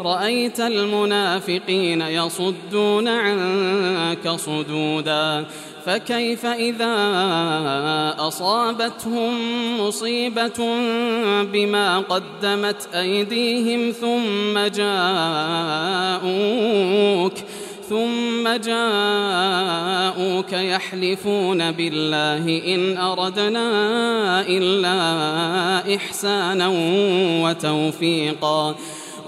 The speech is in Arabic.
رأيت المنافقين يصدون عنك صدودا فكيف إذا أصابتهم مصيبة بما قدمت أيديهم ثم جاءوك ثم جاءوك يحلفون بالله إن أردنا إلا إحسانا وتوفيقا.